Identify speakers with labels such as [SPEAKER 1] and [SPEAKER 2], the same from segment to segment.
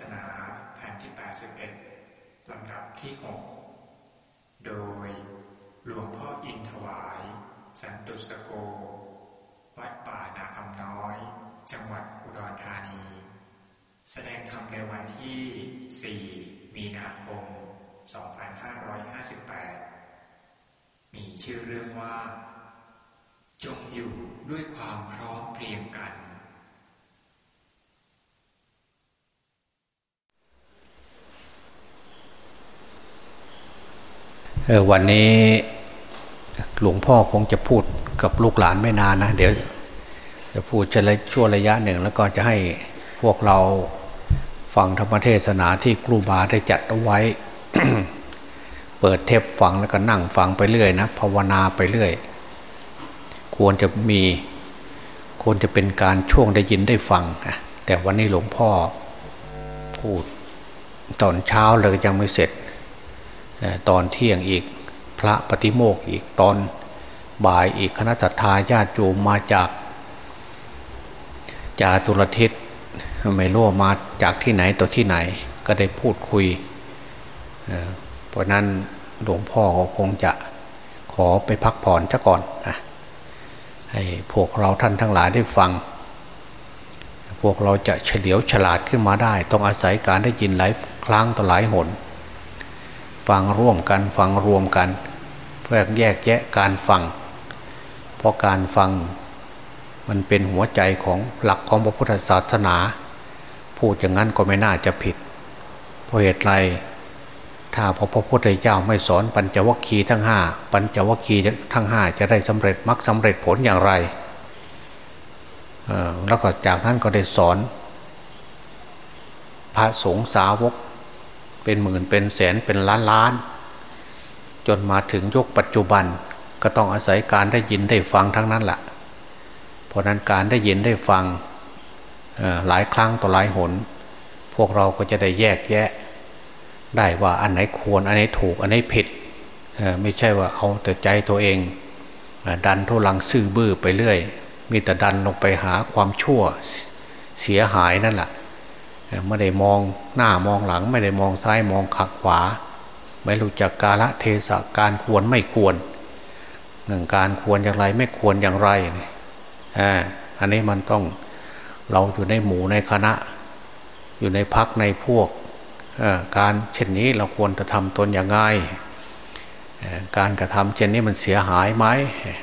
[SPEAKER 1] ศนาแผ่นที่ 81 ลำดับที่ 6 โดยหลวงพ่ออินถวาย สันตุสโก วัดป่านาคำน้อย จังหวัดอุดรธานี แสดงธรรมในวันที่ 4 มีนาคม 2558 มีชื่อเรื่องว่า จงอยู่ด้วยความพร้อมเพรียงกัน
[SPEAKER 2] เออ วันนี้หลวงพ่อคงจะพูดกับลูกหลานไม่นานนะ เดี๋ยวจะพูดจะชั่วระยะหนึ่ง แล้วก็จะให้พวกเราฟังธรรมเทศนาที่ครูบาได้จัดเอาไว้ เปิดเทปฟังแล้วก็นั่งฟังไปเรื่อยนะภาวนาไปเรื่อย ควรจะมีควรจะเป็นการช่วงได้ยินได้ฟังแต่วันนี้หลวงพ่อพูดตอนเช้าเลยยังไม่เสร็จ ตอนเที่ยงอีกพระปฏิโมกอีกตอนบ่ายอีกคณะสัตยาญาติโยมมาจากจาตุรทิศไม่รู้มาจากที่ไหนตัวที่ไหนก็ได้พูดคุย เพราะนั้นหลวงพ่อคงจะขอไปพักผ่อนซะก่อนนะให้พวกเราท่านทั้งหลายได้ฟัง พวกเราจะเฉลียวฉลาดขึ้นมาได้ ต้องอาศัยการได้ยินหลายครั้งต่อหลายหน ฟังร่วมกันฟังรวมกันเพื่อแยกแยะการฟัง เพราะการฟังมันเป็นหัวใจของหลักของพระพุทธศาสนา พูดอย่างนั้นก็ไม่น่าจะผิด เพราะเหตุไรถ้าพระพุทธเจ้าไม่สอนปัญจวัคคีย์ทั้งห้าปัญจวัคคีย์ทั้งห้าจะได้สำเร็จมรรคสาเร็จผลอย่างไรแล้วก็จากนั้นก็ได้สอน พระสงฆ์สาวก เป็นหมื่นเป็นแสนเป็นล้านล้าน จนมาถึงยุคปัจจุบันก็ต้องอาศัยการได้ยินได้ฟังทั้งนั้นแหละเพราะนั้นการได้ยินได้ฟังหลายครั้งต่อหลายหน พวกเราก็จะได้แยกแยะ ได้ว่าอันไหนควรอันไหนถูกอันไหนผิดไม่ใช่ว่าเอาแต่ใจตัวเอง ดันทุลังซื่อบื้อไปเรื่อย มีแต่ดันลงไปหาความชั่วเสียหายนั่นแหละ ไม่ได้มองหน้ามองหลัง ไม่ได้มองซ้ายมองขักขวา ไม่รู้จักกาละเทศะการควรไม่ควรหนึ่งการควรอย่างไรไม่ควรอย่างไรอันนี้มันต้องเราอยู่ในหมู่ในคณะ อยู่ในพักในพวกการเช่นนี้เราควรจะทำตนอย่างไงการกระทำเช่นนี้มันเสียหายไหม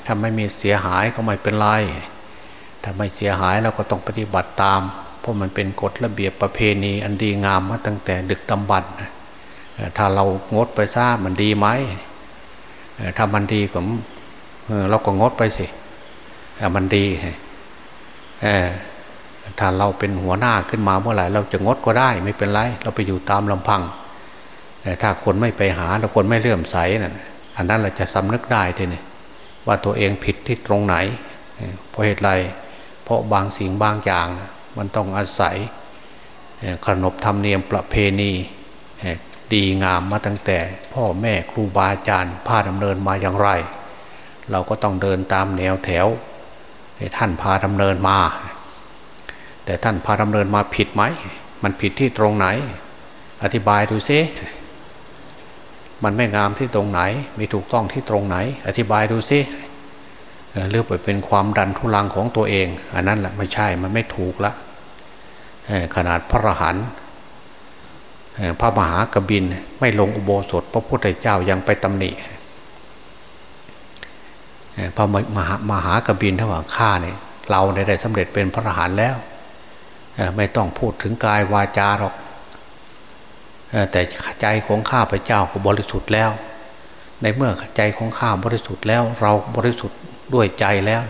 [SPEAKER 2] ถ้าไม่มีเสียหายก็ไม่เป็นไร ถ้าไม่เสียหายเราก็ต้องปฏิบัติตาม ราะมันเป็นกฎระเบียบประเพณี อันดีงามมาตั้งแต่ดึกดำบรรถ้าเรางดไปซะมันดีไหมถ้ามันดีผมเราก็งดไปสิมันดีถ้าเราเป็นหัวหน้าขึ้นมาเมื่อไหร่เราจะงดก็ได้ไม่เป็นไร เราไปอยู่ตามลำพังแต่ถ้าคนไม่ไปหาถ้าคนไม่เลื่อมใสนั่นอันนั้นเราจะสำนึกได้ทีนี่ว่าตัวเองผิดที่ตรงไหนเพราะเหตุไรเพราะบางสิ่งบางอย่าง มันต้องอาศัยขนบธรรมเนียมประเพณีดีงามมาตั้งแต่ พ่อแม่ครูบาอาจารย์พาดำเนินมาอย่างไร เราก็ต้องเดินตามแนวแถวท่านพาดำเนินมา แต่ท่านพาดำเนินมาผิดไหม มันผิดที่ตรงไหน อธิบายดูซิมันไม่งามที่ตรงไหน ไม่ถูกต้องที่ตรงไหน อธิบายดูซิเรื่องไปเป็นความดันทุลังของตัวเอง อันนั้นแหละไม่ใช่มันไม่ถูกละ ขนาดพระรหันต์พระมหากบินไม่ลงอุโบสถ พระพุทธเจ้ายังไปตำหนิพระมหามหากบินถ้าว่าข้าเนี่ยเราได้สำเร็จเป็นพระรหันต์แล้ว ไม่ต้องพูดถึงกายวาจาหรอกแต่ใจของข้าพเจ้าก็บริสุทธิ์แล้ว ในเมื่อใจของข้าบริสุทธิ์แล้ว เราบริสุทธิ์ด้วยใจแล้ว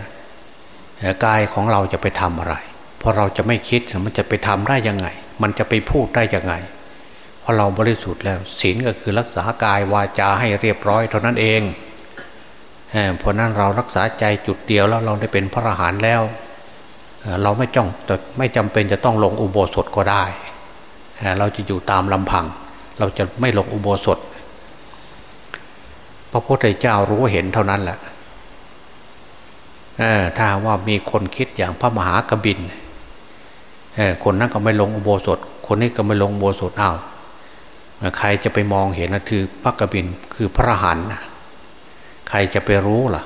[SPEAKER 2] กายของเราจะไปทำอะไร พราะเราจะไม่คิดมันจะไปทำได้ยังไง มันจะไปพูดได้ยังไงเพราะเราบริสุทธิ์แล้วศีลก็คือรักษากายวาจาให้เรียบร้อยเท่านั้นเองเพราะนั้นเรารักษาใจจุดเดียวแล้วเราได้เป็นพระอรหันต์แล้ว เราไม่จ้องไม่จำเป็นจะต้องลงอุโบสถก็ได้ เราจะอยู่ตามลำพัง เราจะไม่ลงอุโบสถ พระพุทธเจ้ารู้เห็นเท่านั้นแหละถ้าว่ามีคนคิดอย่างพระมหากบิน คนนั้นก็ไม่ลงอุโบสถ คนนี้ก็ไม่ลงโบสถอ้าวใครจะไปมองเห็นนะคือพระกบินคือพระหันนะใครจะไปรู้ล่ะ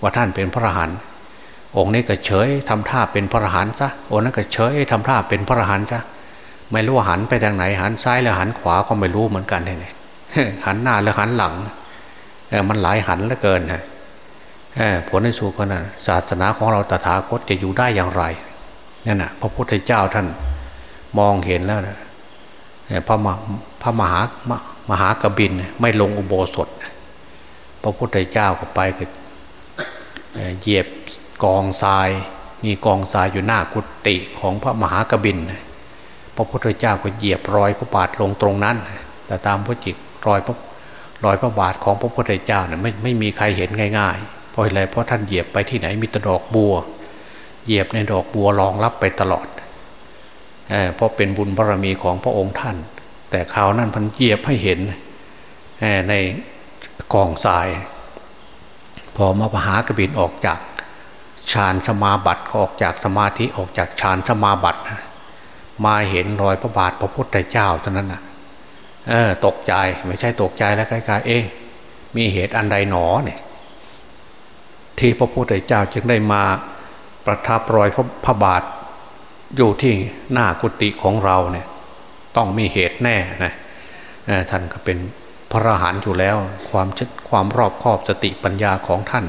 [SPEAKER 2] ว่าท่านเป็นพระหันองค์นี้ก็เฉยทำท่าเป็นพระหันซะองค์นั้นก็เฉยทำท่าเป็นพระหันซะไม่รู้ว่าหันไปทางไหนหันซ้ายหรือหันขวาก็ไม่รู้เหมือนกันเลยหันหน้าหรือหันหลังมันหลายหันเหลือเกินฮะผลในสุขนั้นศาสนาของเราตถาคตจะอยู่ได้อย่างไร นั่นนะพระพุทธเจ้าท่านมองเห็นแล้วนะพระมพระมหามหากบินไม่ลงอุโบสถ พระพุทธเจ้าก็ไปก็เหยียบกองทราย มีกองทรายอยู่หน้ากุฏิของพระมหากบิน พระพุทธเจ้าก็เหยียบรอยพระบาทลงตรงนั้น แต่ตามพระจิตรอยพระรอยพระบาทของพระพุทธเจ้าเนี่ยไม่ไม่มีใครเห็นง่ายๆเพราะอะไรเพราะท่านเหยียบไปที่ไหนมีตะดอกบัว เหยียบในดอกบัวรองรับไปตลอดเเพราะเป็นบุญบารรมีของพระองค์ท่าน แต่คราวนั้นพันเหยียบให้เห็นในกองทราย พอมาหากบินออกจากฌานสมาบัติออกจากสมาธิออกจากฌานสมาบัติมาเห็นรอยพระบาทพระพุทธเจ้าเท่านั้นนะเออ ตกใจไม่ใช่ตกใจแล้วใกล้ๆเอ๊มีเหตุอันใดหนอเนี่ย ที่พระพุทธเจ้าจึงได้มา ประทับรอยพระบาท อยู่ที่หน้ากุฏิของเราเนี่ยต้องมีเหตุแน่นะท่านก็เป็นพระอรหันต์อยู่แล้วความชความรอบคอบสติปัญญาของท่าน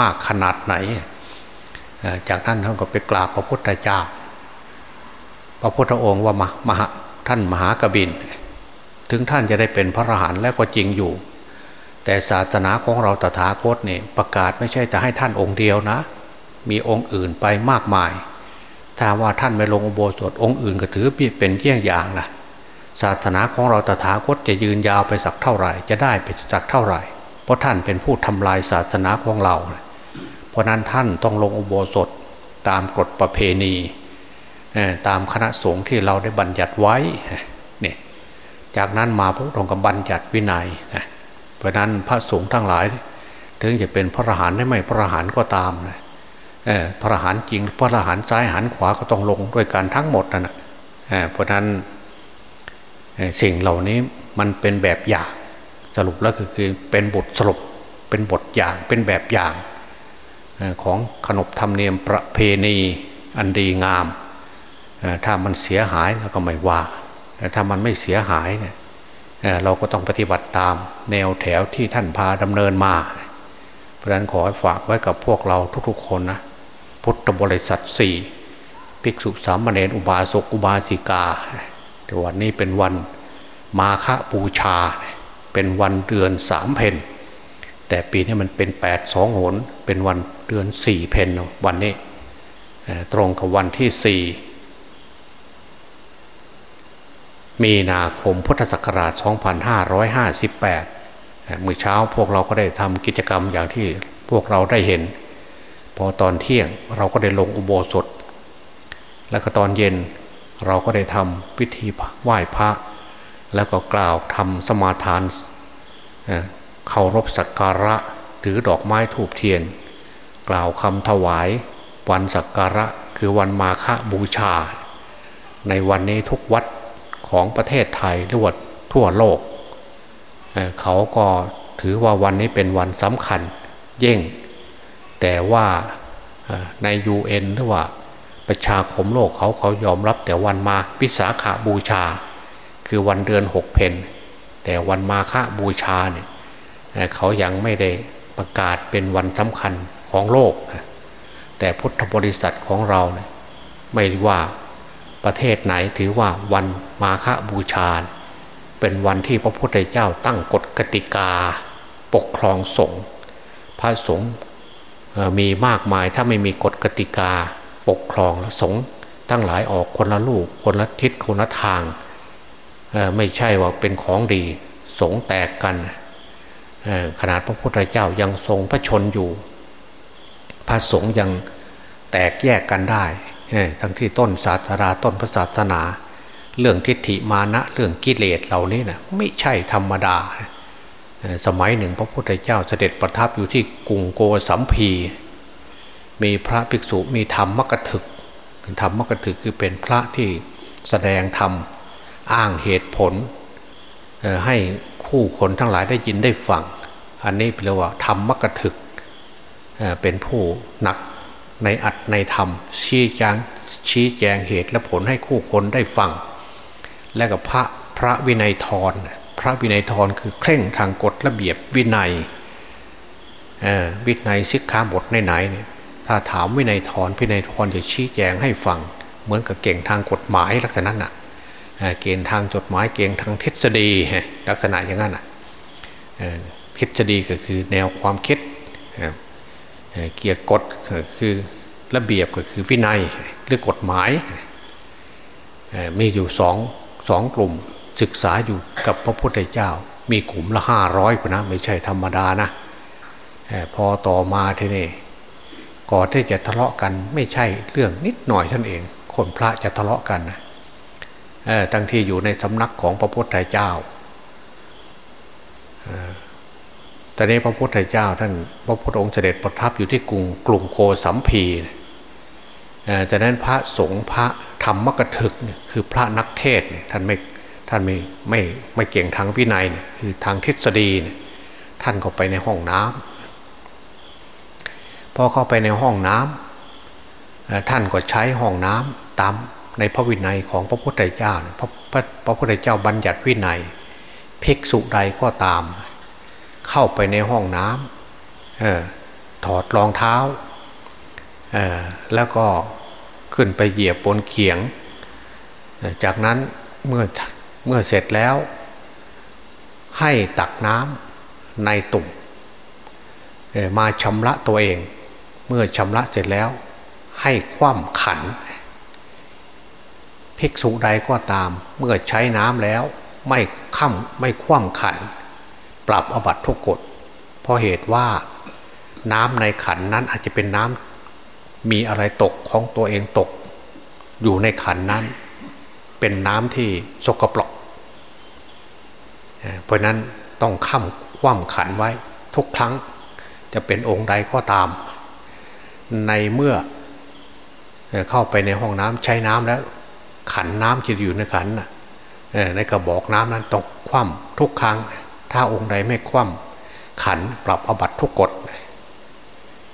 [SPEAKER 2] มากขนาดไหน จากนั้นท่านก็ไปกราบพระพุทธเจ้า พระพุทธองค์ว่ามหาท่านมหากบิน ถึงท่านจะได้เป็นพระอรหันต์แล้วก็จริงอยู่ แต่ศาสนาของเราตถาคตเนี่ยประกาศไม่ใช่จะให้ท่านองค์เดียวนะ มีองค์อื่นไปมากมาย ถ้าว่าท่านไม่ลงอุโบสถองค์อื่นก็ถือเป็นเยี่ยงอย่างนะศาสนาของเราตถาคตจะยืนยาวไปสักเท่าไหร่ จะได้ไปสักเท่าไหร่ เพราะท่านเป็นผู้ทำลายศาสนาของเรา เพราะนั้นท่านต้องลงอุโบสถตามกฎประเพณีตามคณะสงฆ์ที่เราได้บัญญัติไว้เนี่ยจากนั้นมาพระองค์ก็บัญญัติวินัยเพราะนั้นพระสงฆ์ทั้งหลาย ถึงจะเป็นพระอรหันต์ได้ไม่พระอรหันต์ก็ตามนะ พระหันจริง พระหันซ้ายหันขวาก็ต้องลงด้วยกันทั้งหมดนั่นแหะเพราะนั้นสิ่งเหล่านี้มันเป็นแบบอย่างสรุปแล้วคือคือเป็นบทสรุปเป็นบทอย่างเป็นแบบอย่างของขนบธรรมเนียมประเพณีอันดีงาม ถ้ามันเสียหายเราก็ไม่ว่าแต่ถ้ามันไม่เสียหายเนี่ยเราก็ต้องปฏิบัติตามแนวแถวที่ท่านพาดำเนินมา เพราะนั้นขอฝากไว้กับพวกเราทุกๆคนนะ พุทธบริษัทสี่ภิกษุสามเณรอุบาสกอุบาสิกาแต่วันนี้เป็นวันมาฆบูชา เป็นวันเดือนสามเพนแต่ปีนี้มันเป็นแปดสองหน เป็นวันเดือนสี่เพนวันนี้ ตรงกับวันที่สี่มีนาคมพุทธศักราช 2558 เมื่อเช้าพวกเราก็ได้ทำกิจกรรมอย่างที่พวกเราได้เห็น พอตอนเที่ยงเราก็ได้ลงอุโบสถ แล้วก็ตอนเย็นเราก็ได้ทำพิธีไหว้พระ แล้วก็กล่าวทำสมาทานเคารพสักการะถือดอกไม้ถูกเทียน กล่าวคำถวาย วันสักการะคือวันมาฆบูชา ในวันนี้ทุกวัดของประเทศไทยหรือว่าทั่วโลก เขาก็ถือว่าวันนี้เป็นวันสำคัญ เย่ง แต่ว่าใน UN หรือว่าประชาคมโลกเขาเขายอมรับแต่วันมาพิสาขาบูชา คือวันเดือนหกเพนแต่วันมาฆบูชาเนี่ยเขายังไม่ได้ประกาศเป็นวันสำคัญของโลก แต่พุทธบริษัทของเราเนี่ยไม่ว่าประเทศไหนถือว่าวันมาฆบูชา เป็นวันที่พระพุทธเจ้าตั้งกฎกติกา ปกครองสงฆ์พระสงฆ์ มีมากมายถ้าไม่มีกฎกติกาปกครองสงฆ์ทั้งหลายออกคนละลูกคนละทิศคนละทางไม่ใช่ว่าเป็นของดี สงแตกกันขนาดพระพุทธเจ้ายังทรงพระชนอยู่ พระสงฆ์ยังแตกแยกกันได้ทั้งที่ต้นศาสนาต้นพระศาสนา เรื่องทิฏฐิมานะเรื่องกิเลสเหล่านี้นะไม่ใช่ธรรมดา สมัยหนึ่งพระพุทธเจ้าเสด็จประทับอยู่ที่กรุงโกสัมพี มีพระภิกษุมีธรรมมกถึกธรรมมกถึกคือเป็นพระที่แสดงธรรมอ้างเหตุผล ให้คู่คนทั้งหลายได้ยินได้ฟัง อันนี้เรียกว่าธรรมมกถึกเป็นผู้หนักในอัดในธรรม ชี้แจงชี้แจงเหตุและผลให้คู่คนได้ฟัง และกับพระพระวินัยทร พระวินัยทรคือเคร่งทางกฎระเบียบวินัยวินัยสิกขาบทไหนเนี่ยถ้าถามวินัยทรวินัยทรจะชี้แจงให้ฟัง เหมือนกับเก่งทางกฎหมายลักษณะนั้นน่ะเก่งทางจดหมายเก่งทางทฤษฎีลักษณะอย่างนั้นอะทฤษฎีก็คือแนวความคิดเกียรกฎคือระเบียบก็คือวินัยหรือกฎหมายมีอยู่สองสองกลุ่ม ศึกษาอยู่กับพระพุทธเจ้า มีกลุ่มละห้าร้อยนะไม่ใช่ธรรมดานะพอต่อมาทีนี้ก่อนที่จะทะเลาะกันไม่ใช่เรื่องนิดหน่อยท่านเอง คนพระจะทะเลาะกันนะตั้งที่อยู่ในสำนักของพระพุทธเจ้าตอนนี้พระพุทธเจ้าท่านพระพุทธองค์เสด็จประทับอยู่ที่กรุงกลุ่มโกสัมพีจากนั้นพระสงฆ์พระธรรมกถึกคือพระนักเทศท่านไม่ ท่านไม่ไม่ไม่เก่งทางวินัยคือทางทฤษฎีท่านก็ไปในห้องน้ำพอเข้าไปในห้องน้ำท่านก็ใช้ห้องน้ำตามในพระวินัยของพระพุทธเจ้าพระพระพระพุทธเจ้าบัญญัติวินัยภิกษุใดก็ตาม เข้าไปในห้องน้ำออถอดรองเท้าแล้วก็ขึ้นไปเหยียบบนเขียง จากนั้นเมื่อ เมื่อเสร็จแล้ว ให้ตักน้ำในตุ่มมาชำระตัวเอง เมื่อชำระเสร็จแล้ว ให้คว่ำขันภิกษุใดก็ตาม เมื่อใช้น้ำแล้ว ไม่ค่ำไม่คว่ำขัน ปรับอบัตทุกกฎเพราะเหตุว่าน้ำในขันนั้นอาจจะเป็นน้ำมีอะไรตกของตัวเองตก อยู่ในขันนั้น เป็นน้ำที่สกปรก เพราะนั้นต้องค้ำคว่ำขันไว้ทุกครั้งจะเป็นองค์ใดก็ตาม ในเมื่อเข้าไปในห้องน้ำใช้น้ำแล้ว ขันน้ำจะอยู่ในขันในกระบอกน้ำนั้นต้องคว่ำทุกครั้ง ถ้าองค์ใดไม่คว่ำขันปรับอบัตทุกกฎ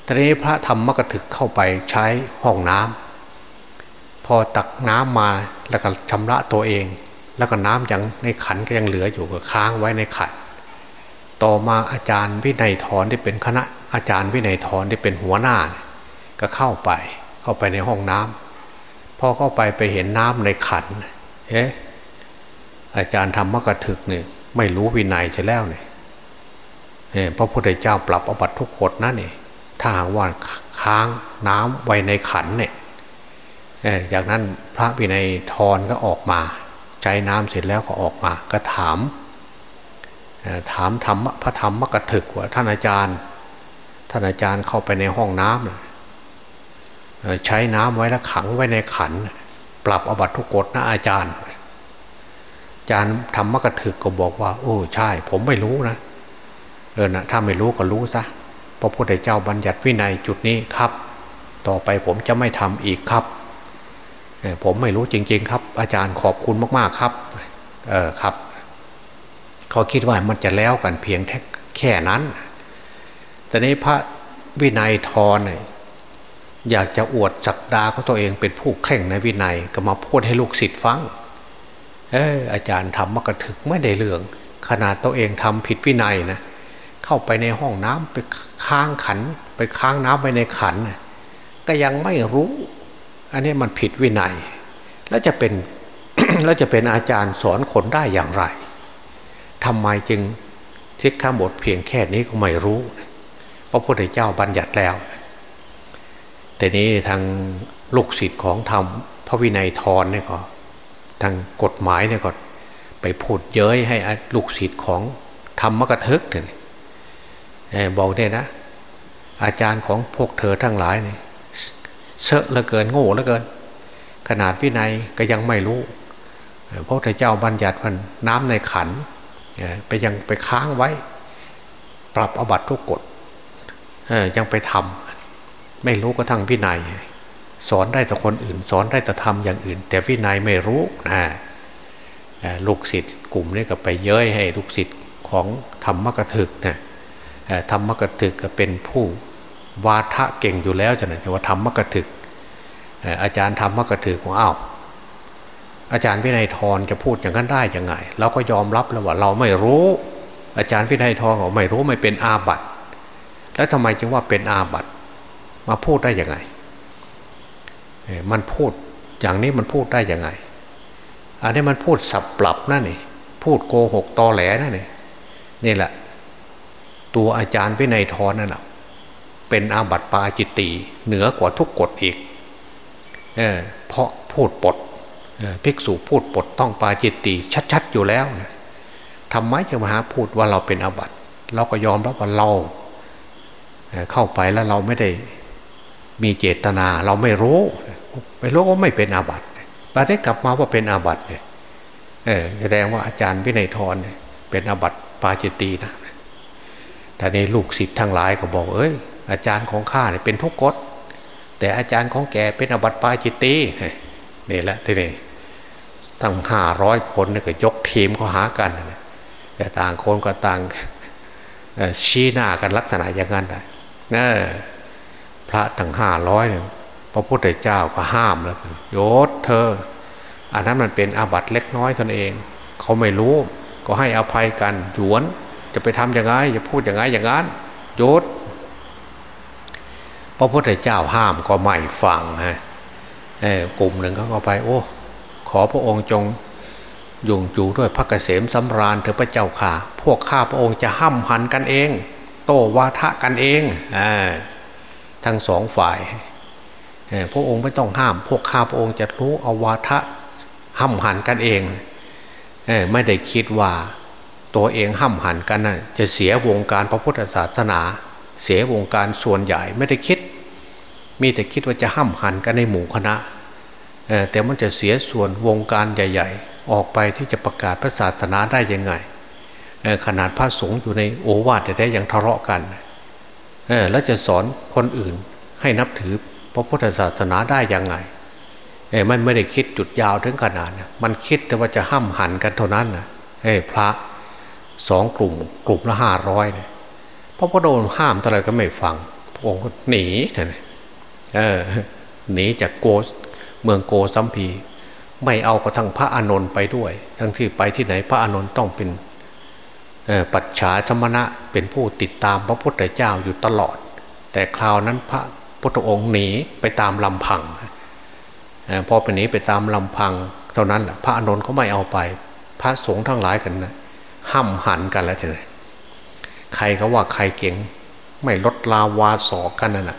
[SPEAKER 2] ตอนนี้พระธรรมกถึกเข้าไปใช้ห้องน้ำพอตักน้ำมาแล้วก็ชำระตัวเอง แล้วก็น้ำยังในขันก็ยังเหลืออยู่ก็ค้างไว้ในขัน ต่อมาอาจารย์วินัยทรที่เป็นคณะอาจารย์วินัยทรที่เป็นหัวหน้า ก็เข้าไปเข้าไปในห้องน้ำพอเข้าไปไปเห็นน้ำในขันเอ๊ะอาจารย์ธรรมกถึกเนี่ยไม่รู้วินัยจะแล้วเนี่ยพระพุทธเจ้าปรับอบัตทุกกฎนั่นเองถ้าหากว่าค้างน้ำไว้ในขันเนี่ยจากนั้นพระวินัยทรก็ออกมา ใช้น้ำเสร็จแล้วก็ออกมา ก็ถาม ถามธรรมพระธรรมมกถึกว่าท่านอาจารย์ ท่านอาจารย์เข้าไปในห้องน้ำใช้น้ำไว้แล้วขังไว้ในขัน ปรับอบัตทุกกฎนะอาจารย์ อาจารย์ธรรมกถึกก็บอกว่า โอ้ใช่ ผมไม่รู้นะเออนะถ้าไม่รู้ก็รู้ซะพระพุทธเจ้าบัญญัติวินัยจุดนี้ครับ ต่อไปผมจะไม่ทำอีกครับ ผมไม่รู้จริง ๆ ครับ อาจารย์ขอบคุณมากๆครับ เออครับเขาคิดว่ามันจะแล้วกันเพียงแค่แค่นั้น แต่นี้พระวินัยทรเนี่ยอยากจะอวดจักดาเขาตัวเองเป็นผู้เคร่งในวินัยก็มาพูดให้ลูกศิษย์ฟัง เอออาจารย์ทำมากระถึกไม่ได้เรื่อง ขนาดตัวเองทำผิดวินัยนะเข้าไปในห้องน้ำไปค้างขัน ไปค้างน้ำไว้ในขัน ก็ยังไม่รู้ อันนี้มันผิดวินัย แล้วจะเป็นแล้วจะเป็นอาจารย์สอนคนได้อย่างไรทำไมจึงทิศข้ามบทเพียงแค่นี้ก็ไม่รู้ เพราะพระพุทธเจ้าบัญญัติแล้ว แต่นี้ทางลูกศิษย์ของธรรมพระวินัยทรเนี่ยก็ทางกฎหมายเนี่ยก็ไปพูดเย้ยให้ลูกศิษย์ของธรรมกทึกเนี่ยบอกเนี่ยนะ อาจารย์ของพวกเธอทั้งหลายเนี่ย เชอะเหลือเกินโง่เหลือเกิน ขนาดวินัยก็ยังไม่รู้พระเจ้าบัญญัติมันน้ำในขันไปยังไปค้างไว้ ปรับอบัตทุกกฎยังไปทำไม่รู้ก็ทั้งวินัย สอนได้แต่คนอื่น สอนได้แต่ทำอย่างอื่น แต่วินัยไม่รู้นะลูกศิษย์กลุ่มนี้ก็ไปเย้ยให้ลูกศิษย์ของธรรมกถึกนะธรรมกถึกก็เป็นผู้ วาทะเก่งอยู่แล้วจะนแต่ว่าธรรมกถึก อาจารย์ธรรมกถึกของอ้าวอาจารย์วินัยทรจะพูดอย่างนั้นได้ยังไงเราก็ยอมรับแล้วว่าเราไม่รู้ อาจารย์วินัยทรเขาไม่รู้ไม่เป็นอาบัติแล้วทำไมจึงว่าเป็นอาบัติมาพูดได้ยังไงมันพูดอย่างนี้มันพูดได้ยังไง อันนี้มันพูดสับปรับนั่นนี่พูดโกหกตอแหลนั่นนี่นี่แหละ ตัวอาจารย์วินัยทรนั่นแหละ เป็นอาบัติปาจิตตีเหนือกว่าทุกกฎอีกเเพราะพูดปดภิกษุพูดปดต้องปาจิตตีชัดๆอยู่แล้วนะทำไมจะมาหาพูดว่าเราเป็นอาบัติเราก็ยอมรับว่าเราเข้าไปแล้วเราไม่ได้มีเจตนาเราไม่รู้ ไม่รู้ว่าไม่เป็นอาบัติปได้กลับมาว่าเป็นอาบัติเนี่ยแสดงว่าอาจารย์วินัยทรเป็นอาบัติปาจิตตีนะแต่ในลูกศิษย์ทั้งหลายก็บอกเอ้ย อาจารย์ของข้าเนี่ยเป็นทุกกฎแต่อาจารย์ของแกเป็นอาบัติปาจิตตีนี่แหละทีนี้ตั้งห้าร้อยคนเนี่ยก็ยกทีมเขาหากันแต่ต่างคนก็ต่างชี้หน้ากันลักษณะอย่างนั้นนะพระตั้งห้าร้อยเนี่ยพระพุทธเจ้าก็ห้ามแล้วโยศเธอ อันนั้นมันเป็นอาบัติเล็กน้อยตนเอง เขาไม่รู้ก็ให้อภัยกันหยวน จะไปทำยังไงจะพูดอยังไงอย่างนั้นโยศ พระพุทธเจ้าห้ามก็ไม่ฟังฮะกลุ่มหนึ่งเขาก็ไป โอ้ ขอพระองค์จงยงอยู่ด้วยพระเกษมสำราญเถอพระเจ้าค่ะ พวกข้าพระองค์จะห้ำหันกันเอง โตวาทะกันเองอทั้งสองฝ่ายพระองค์ไม่ต้องห้าม พวกข้าพระองค์จะรู้อวาทะห้ำหันกันเองไม่ได้คิดว่าตัวเองห้ำหันกันนะจะเสียวงการพระพุทธศาสนา เสียวงการส่วนใหญ่ไม่ได้คิด มีแต่คิดว่าจะห้ำหันกันในหมู่คณะแต่มันจะเสียส่วนวงการใหญ่ ๆ ออกไปที่จะประกาศพระศาสนาได้ยังไงขนาดพระสงฆ์อยู่ในโอวาทแต่ยังทะเลาะกันแล้วจะสอนคนอื่นให้นับถือพระพุทธศาสนาได้ยังไงมันไม่ได้คิดจุดยาวถึงขนาดนะมันคิดแต่ว่าจะห้ามหันกันเท่านั้นนะพระสองกลุ่มกลุ่มละห้าร้อยเนี่ย พระพุทธองค์ห้ามเท่าไรก็ไม่ฟังพระองค์หนีนะเออหนีจากโกเมืองโกสัมพี ไม่เอากระทั่งพระอานนท์ไปด้วย ทั้งที่ไปที่ไหนพระอานนท์ต้องเป็นปัจฉาชมณะเป็นผู้ติดตามพระพุทธเจ้าอยู่ตลอด แต่คราวนั้นพระพุทธองค์หนีไปตามลำพังพอไปหนีไปตามลำพัง เท่านั้นแหละพระอานุนเขาไม่เอาไป พระสงฆ์ทั้งหลายกันนะห้ำหันกันแล้วทีนี้ ใครก็ว่าใครเก่ง ไม่ลดลาวาสอกันนั่นแหะ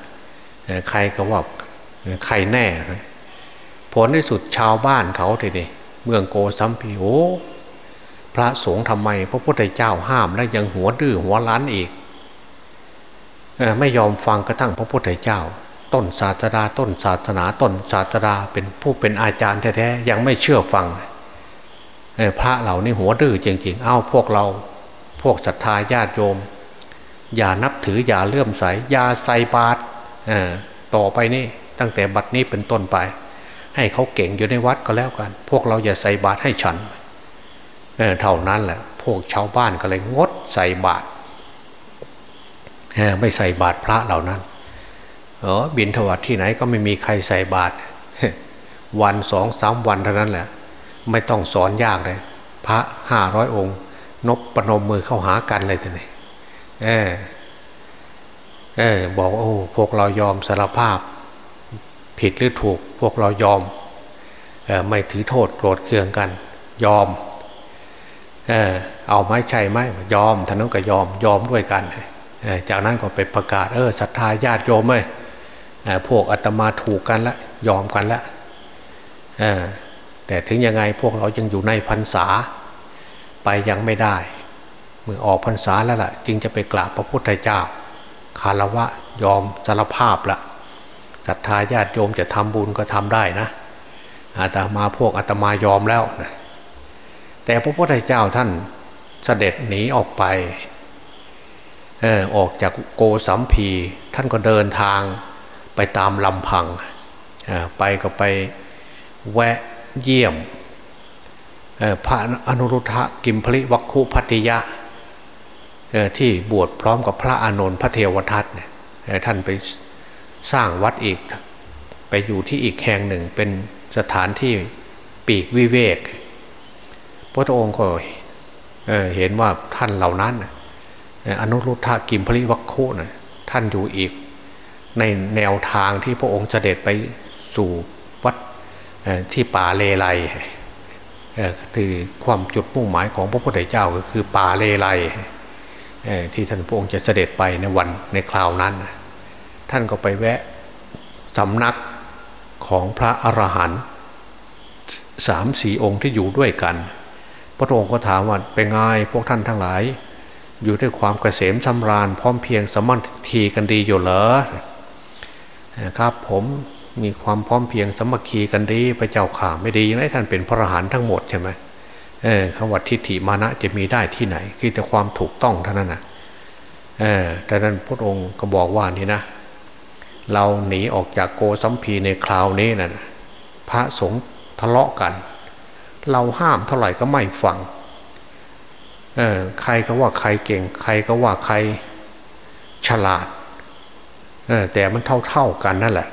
[SPEAKER 2] ใครก็ว่าใครแน่ผลที่สุดชาวบ้านเขาทีนี้เมืองโกสัมพีโอพระสงฆ์ทำไม พระพุทธเจ้าห้ามแล้วยังหัวดื้อหัวล้านอีกไม่ยอมฟังกระทั่งพระพุทธเจ้า ต้นศาสดาต้นศาสนาต้นศาสดาเป็นผู้เป็นอาจารย์แท้ๆยังไม่เชื่อฟังพระเหล่านี้หัวดื้อจริงๆ เอ้าพวกเรา วกศรัทธาญาติโยม อย่านับถืออย่าเลื่อมใสอย่าใส่บาตรต่อไปนี่ตั้งแต่บัดนี้เป็นต้นไป ให้เขาเก่งอยู่ในวัดก็แล้วกัน พวกเราอย่าใส่บาตรให้ฉันเเท่านั้นแหละพวกชาวบ้านก็เลยงดใส่บาตรไม่ใส่บาตรพระเหล่านั้นเออบินถวัดที่ไหนก็ไม่มีใครใส่บาตรวันสองสามวันเท่านั้นแหละ ไม่ต้องสอนยากเลย พระห้าร้อยองค์ นบประนมมือเข้าหากันเลยท่านนี่เออเออบอกว่าโอ้พวกเรายอมสารภาพ ผิดหรือถูก พวกเรายอมเออไม่ถือโทษโกรธเคืองกัน ยอม เออเอาไม้ใช่ไหมยอมท่านนั้นก็ยอมยอมด้วยกันจากนั้นก็ไปประกาศเออศรัทธาญาติโยมเลยพวกอาตมาถูกกันล้วยอมกันล้วแต่ถึงยังไงพวกเรายังอยู่ในพรรษา ไปยังไม่ได้ เมื่อออกพรรษาแล้วล่ะ จึงจะไปกราบพระพุทธเจ้า คารวะยอมสารภาพละศรัทธาญาติโยมจะทำบุญก็ทำได้นะอาตมาพวกอาตมายอมแล้วนะแต่พระพุทธเจ้าท่านเสด็จหนีออกไปออกจากโกสัมพีท่านก็เดินทางไปตามลำพังไปก็ไปแวะเยี่ยม พระอนุรุทธะกิมพลิวัคคุพัติยะที่บวชพร้อมกับพระอานนท์พระเทวทัตเนี่ยท่านไปสร้างวัดอีก ไปอยู่ที่อีกแห่งหนึ่งเป็นสถานที่ปีกวิเวก พระองค์ก็เห็นว่าท่านเหล่านั้นอนุรุทธะกิมพลิวัคคุนะท่านอยู่อีก ในแนวทางที่พระองค์เสด็จไปสู่วัดที่ป่าเลไล คือความจุดมุ่งหมายของพระพุทธเจ้าก็คือป่าเลไลที่ท่านพระองค์จะเสด็จไปในวันในคราวนั้น ท่านก็ไปแวะสำนักของพระอรหันต์สามสี่องค์ที่อยู่ด้วยกัน พระองค์ก็ถามว่าเป็นไงพวกท่านทั้งหลาย อยู่ด้วยความเกษมสำราญพร้อมเพียงสมัทีกันดีอยู่เหรอครับผม มีความพร้อมเพียงสมัคคีกันดีพระเจ้าข่าไม่ดียังไงท่านเป็นพระอรหันต์ทั้งหมดใช่ไหมเออคำว่าทิฏฐิมานะจะมีได้ที่ไหน คือแต่ความถูกต้องเท่านั้นนะเออแต่นั้นพระองค์ก็บอกว่านี่นะ เราหนีออกจากโกสัมพีในคราวนี้นะ่ะพระสงฆ์ทะเลาะกัน เราห้ามเท่าไหร่ก็ไม่ฟังเออใครก็ว่าใครเก่ง ใครก็ว่าใครฉลาดเออแต่มันเท่าๆกันนั่นแหละ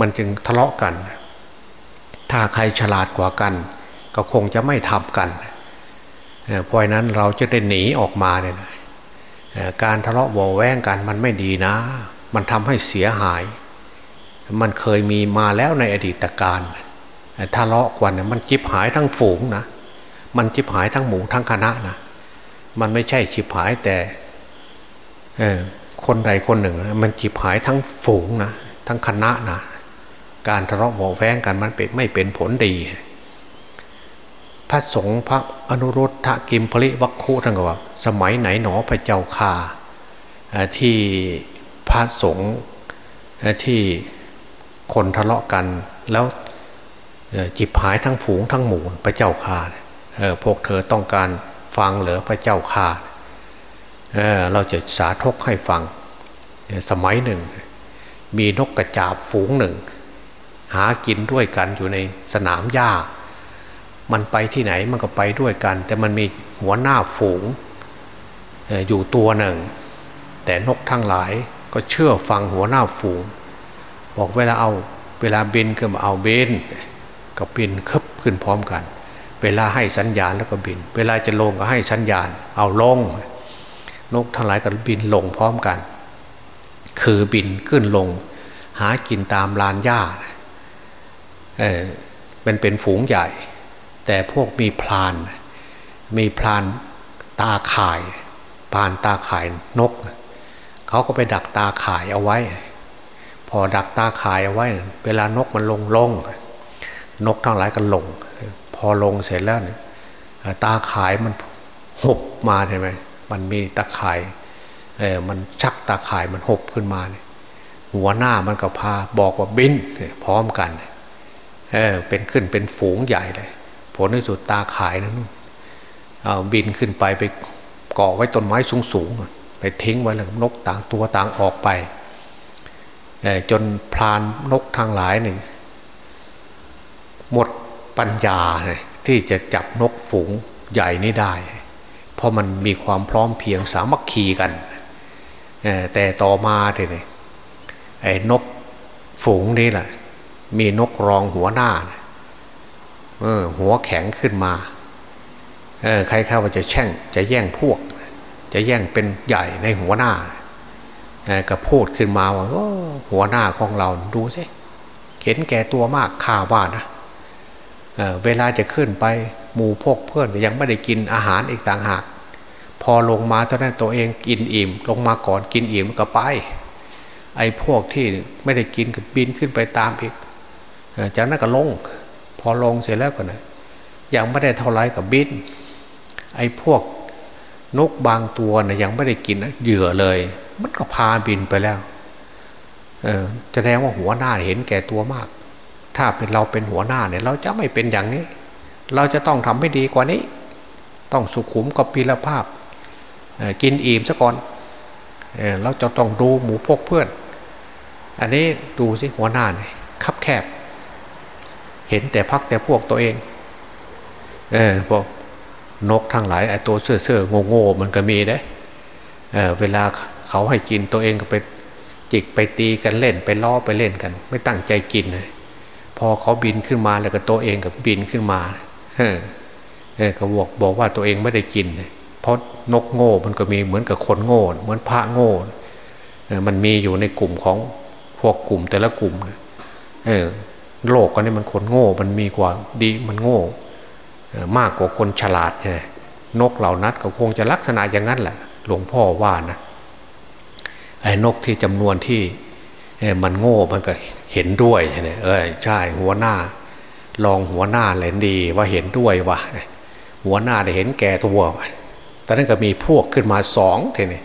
[SPEAKER 2] มันจึงทะเลาะกัน ถ้าใครฉลาดกว่ากัน ก็คงจะไม่ทำกันเพราะนั้นเราจะได้หนีออกมาเนี่ยการทะเลาะวอแวงกันมันไม่ดีนะ มันทำให้เสียหาย มันเคยมีมาแล้วในอดีตการทะเลาะกันเนี่ยมันจิบหายทั้งฝูงนะมันจิบหายทั้งหมู่ทั้งคณะนะมันไม่ใช่จิบหายแต่คนใดคนหนึ่ง มันจิบหายทั้งฝูงนะทั้งคณะนะ การทะเลาะวอแวงกันมันเป็นไม่เป็นผลดี พระสงฆ์พระอนุรุทธกิมพลิวัคคุท่านก็ว่า สมัยไหนหนอพระเจ้าข่าที่พระสงฆ์ที่คนทะเลาะกันแล้วจิบหายทั้งฝูงทั้งหมู่พระเจ้าข่าพวกเธอต้องการฟังเหรือพระเจ้าข่าเเราจะสาธกให้ฟัง สมัยหนึ่ง มีนกกระจาบฝูงหนึ่ง หากินด้วยกันอยู่ในสนามหญ้า มันไปที่ไหนมันก็ไปด้วยกัน แต่มันมีหัวหน้าฝูงอยู่ตัวหนึ่ง แต่นกทั้งหลายก็เชื่อฟังหัวหน้าฝูง บอกเวลาเอาเวลาบินก็มาเอาบินก็บินคึบขึ้นพร้อมกัน เวลาให้สัญญาณแล้วก็บิน เวลาจะลงก็ให้สัญญาณ เอาลง นกทั้งหลายก็บินลงพร้อมกัน คือบินขึ้นลง หากินตามลานหญ้าเอ อเป็นเป็นฝูงใหญ่ แต่พวกมีพลาน มีพลานตาข่ายพานตาข่ายนก เขาก็ไปดักตาข่ายเอาไว้ พอดักตาข่ายเอาไว้ เวลานกมันลงลงนกทั้งหลายก็ลง พอลงเสร็จแล้วตาข่ายมันหบมาใช่ไหมมันมีตาข่ายเออมันชักตาข่ายมันหบขึ้นมาหัวหน้ามันก็พาบอกว่าบินพร้อมกันเเออเป็นขึ้นเป็นฝูงใหญ่เลย ผลในสุดตาขายนะนู่นเอาบินขึ้นไปไปเกาะไว้ต้นไม้สูงสูงไปทิ้งไว้แล้วนกต่างตัวต่างออกไปจนพรานนกทางหลายหนึ่งหมดปัญญาเลยที่จะจับนกฝูงใหญ่นี้ได้ เพราะมันมีความพร้อมเพียงสามัคคีกัน แต่ต่อมาเถอะไอ้นกฝูงนี้แหละ มีนกรองหัวหน้าเออหัวแข็งขึ้นมาเออใครเข้าว่าจะแช่งจะแย่งพวก จะแย่งเป็นใหญ่ในหัวหน้าก็พูดขึ้นมาว่าหัวหน้าของเราดูสิเห็นแก่ตัวมากข่าว่านะเเวลาจะขึ้นไปหมู่พวกเพื่อนยังไม่ได้กินอาหารอีกต่างหาก พอลงมาเท่านั้นตัวเองกินอิ่ม ลงมาก่อนกินอิ่มก็ไป ไอ้พวกที่ไม่ได้กินก็บินขึ้นไปตามอีก จากนั้นก็ลง พอลงเสร็จแล้วก็นะยังไม่ได้เท่าไรกับบินไอ้พวกนกบางตัวนะยังไม่ได้กินนะเหยื่อเลย มันก็พาบินไปแล้วเออจะแสดงว่าหัวหน้าเห็นแก่ตัวมาก ถ้าเป็นเราเป็นหัวหน้าเนี่ย เราจะไม่เป็นอย่างนี้ เราจะต้องทำให้ดีกว่านี้ ต้องสุขุมกับปีละภาพกินอิ่มซะก่อนเเราจะต้องดูหมูพวกเพื่อน อันนี้ดูสิหัวหน้าเนี่ยคับแคบ เห็นแต่พักแต่พวกตัวเอง เออพวกนกทั้งหลายไอ้ตัวเสื้อเสื้อโง่โง่มันก็มีได้เออเวลาเขาให้กินตัวเองก็ไปจิกไปตีกันเล่นไปล้อไปเล่นกัน ไม่ตั้งใจกินเลยพอเขาบินขึ้นมาแล้วก็ตัวเองกับบินขึ้นมาเออเออเขาบอกบอกว่าตัวเองไม่ได้กินเพราะนกโง่มันก็มีเหมือนกับคนโง่เหมือนพระโง่มันมีอยู่ในกลุ่มของพวกกลุ่มแต่ละกลุ่มเออ โลกก็นี่มันคนโง่ มันมีกว่าดีมันโง่มากกว่าคนฉลาดไงนกเหล่านัดก็คงจะลักษณะอย่างนั้นแหละ หลวงพ่อว่านะไอ้นกที่จำนวนที่มันโง่มันก็เห็นด้วยใช่ไหมเออใช่หัวหน้า ลองหัวหน้าแหลนดีว่าเห็นด้วยว่ะหัวหน้าได้เห็นแก่ตัวตอนนั้นก็มีพวกขึ้นมาสองทีนี้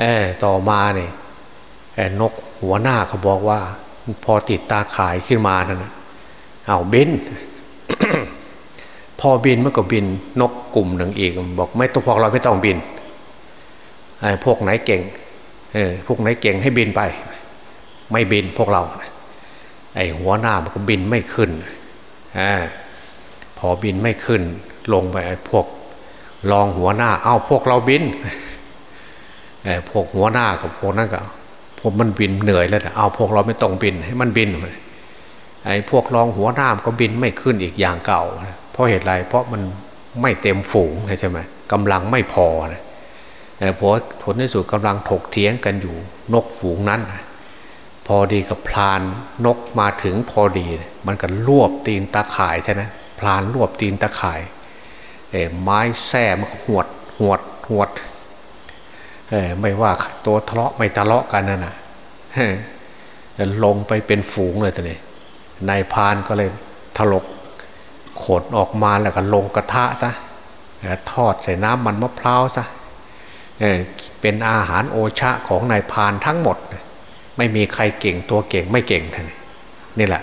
[SPEAKER 2] เออต่อมาเนี่ยนกหัวหน้าเขาบอกว่า พอติดตาขายขึ้นมานั่นเอาบิน พอบินมันก็บินนกกลุ่มหนึ่งอีกบอกไม่ต้องพวกเราไม่ต้องบินไอ้พวกไหนเก่งเออพวกไหนเก่งให้บินไป ไม่บินพวกเรา ไอ้หัวหน้ามันก็บินไม่ขึ้นอพอบินไม่ขึ้น ลงไปไอ้พวกรองหัวหน้า เอาพวกเราบินไอ้พวกหัวหน้ากับพวกนั้นก็ ผมมันบินเหนื่อยแล้วเอาพวกเราไม่ต้องบินให้มันบินไอ้พวกรองหัวหน้ามก็บินไม่ขึ้นอีกอย่างเก่า เพราะเหตุไรเพราะมันไม่เต็มฝูงใช่ไหมกำลังไม่พอนะเพราะผลที่สุดกำลังถกเถียงกันอยู่นกฝูงนั้น พอดีกับพลานนกมาถึงพอดี มันก็รวบตีนตาข่ายใช่ไหมพลานรวบตีนตาข่ายไม้แส้มันหวดหวดหวด ไม่ว่าตัวทะเลาะไม่ทะเลาะกันนั่นนะลงไปเป็นฝูงเลยตอนนี้นายพานก็เลยถลกขนออกมาแล้วก็ลงกระทะซะทอดใส่น้ำมันมะพร้าวซะเป็นอาหารโอชะของนายพานทั้งหมด ไม่มีใครเก่งตัวเก่งไม่เก่งท่านนี่แหละ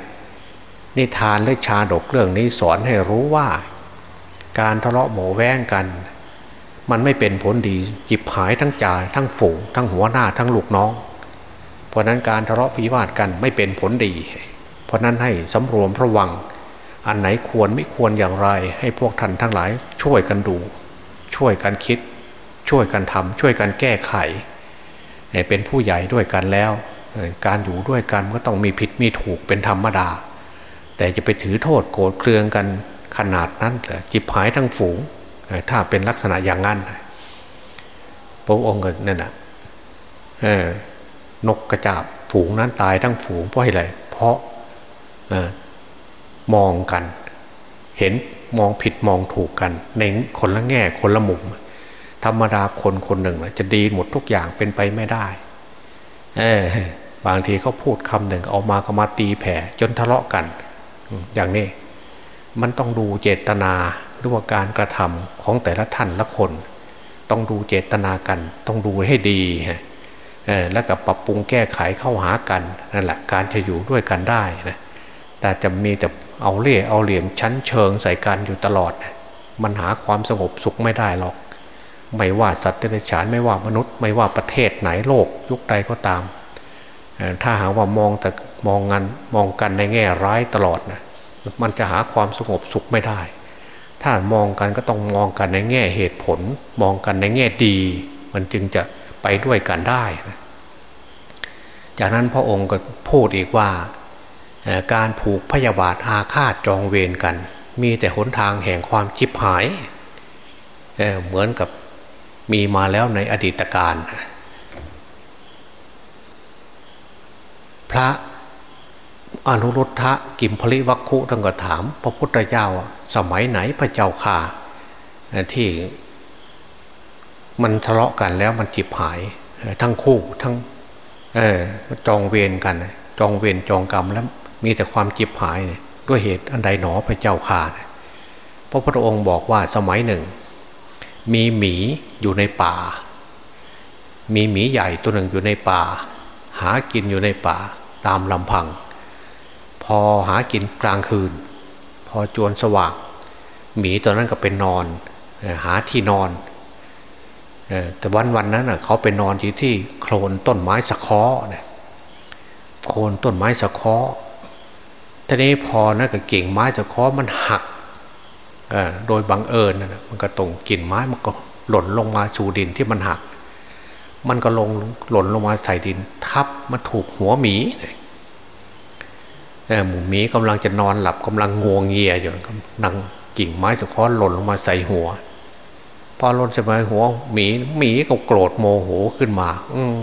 [SPEAKER 2] นิทานและชาดกเรื่องนี้สอนให้รู้ว่า การทะเลาะโหมแว้งกัน มันไม่เป็นผลดีจิบหายทั้งจ่ายทั้งฝูงทั้งหัวหน้าทั้งลูกน้อง เพราะนั้นการทะเลาะวิวาทกันไม่เป็นผลดี เพราะนั้นให้สำรวมระวัง อันไหนควรไม่ควรอย่างไร ให้พวกท่านทั้งหลาย ช่วยกันดู ช่วยกันคิด ช่วยกันทำช่วยกันแก้ไขเป็นผู้ใหญ่ด้วยกันแล้ว การอยู่ด้วยกันก็ต้องมีผิดมีถูกเป็นธรรมดา แต่จะไปถือโทษโกรธเคืองกันขนาดนั้นเหรอจิบหายทั้งฝูง ถ้าเป็นลักษณะอย่างนั้นพระองค์ก็นั่นแหะนกกระจาบฝูงนั้นตายทั้งฝูงเพราะอะไรเพราะมองกัน เห็นมองผิดมองถูกกัน ในคนละแง่คนละมุม ธรรมดาคนคนหนึ่งจะดีหมดทุกอย่างเป็นไปไม่ได้เออบางทีเขาพูดคำหนึ่งเอามาก็มาตีแผ่จนทะเลาะกัน อย่างนี้ มันต้องดูเจตนา หรือว่าการกระทำของแต่ละท่านละคน ต้องดูเจตนากัน ต้องดูให้ดีแล้วก็ปรับปรุงแก้ไขเข้าหากันนั่นแหละการจะอยู่ด้วยกันได้นะแต่จะมีแต่เอาเล่เอาเหลี่ยมชั้นเชิงใส่กันอยู่ตลอด มันหาความสงบสุขไม่ได้หรอก ไม่ว่าสัตว์เดรัจฉานไม่ว่ามนุษย์ ไม่ว่าประเทศไหนโลกยุคใดก็ตาม ถ้าหาว่ามองแต่มองงานมองกันในแง่ร้ายตลอดนะมันจะหาความสงบสุขไม่ได้ ถ้ามองกันก็ต้องมองกันในแง่เหตุผล มองกันในแง่ดี มันจึงจะไปด้วยกันได้ จากนั้นพระองค์ก็พูดอีกว่าการผูกพยาบาทอาฆาตจองเวรกัน มีแต่หนทางแห่งความจิบหายเเหมือนกับมีมาแล้วในอดีตการ พระ อนุรุทธะกิมพลิวัคคุท่านก็ถาม พระพุทธเจ้าสมัยไหนพระเจ้าข่าที่มันทะเลาะกันแล้วมันจิบหายทั้งคู่ทั้งจองเวรกัน จองเวรจองกรรมแล้วมีแต่ความจิบหายด้วยเหตุอันใดหนอพระเจ้าข่าพระพุทธองค์บอกว่าสมัยหนึ่ง มีหมีอยู่ในป่า มีหมีใหญ่ตัวหนึ่งอยู่ในป่า หากินอยู่ในป่าตามลำพัง พอหากินกลางคืน พอจวนสว่างหมีตัวนั้นก็เป็นนอนหาที่นอนแต่วันวันนั้นเขาไปนอนที่ที่โคลนต้นไม้สะเคาะโคลนต้นไม้สะเคาะทีนี้พอนะกับกิ่งไม้สะเคาะมันหักโดยบังเอิญมันก็ตรงกิ่นไม้มันก็หล่นลงมาสู่ดินที่มันหัก มันก็ลงหล่นลงมาใส่ดิน ทับมันถูกหัวหมี หมูหมีกำลังจะนอนหลับกำลังงวงเงียอยู่นั่งกิ่งไม้สะค้อนหล่นลงมาใส่หัว พอหล่นใส่หัวหมีหมีก็โกรธโมโหขึ้นมา อืม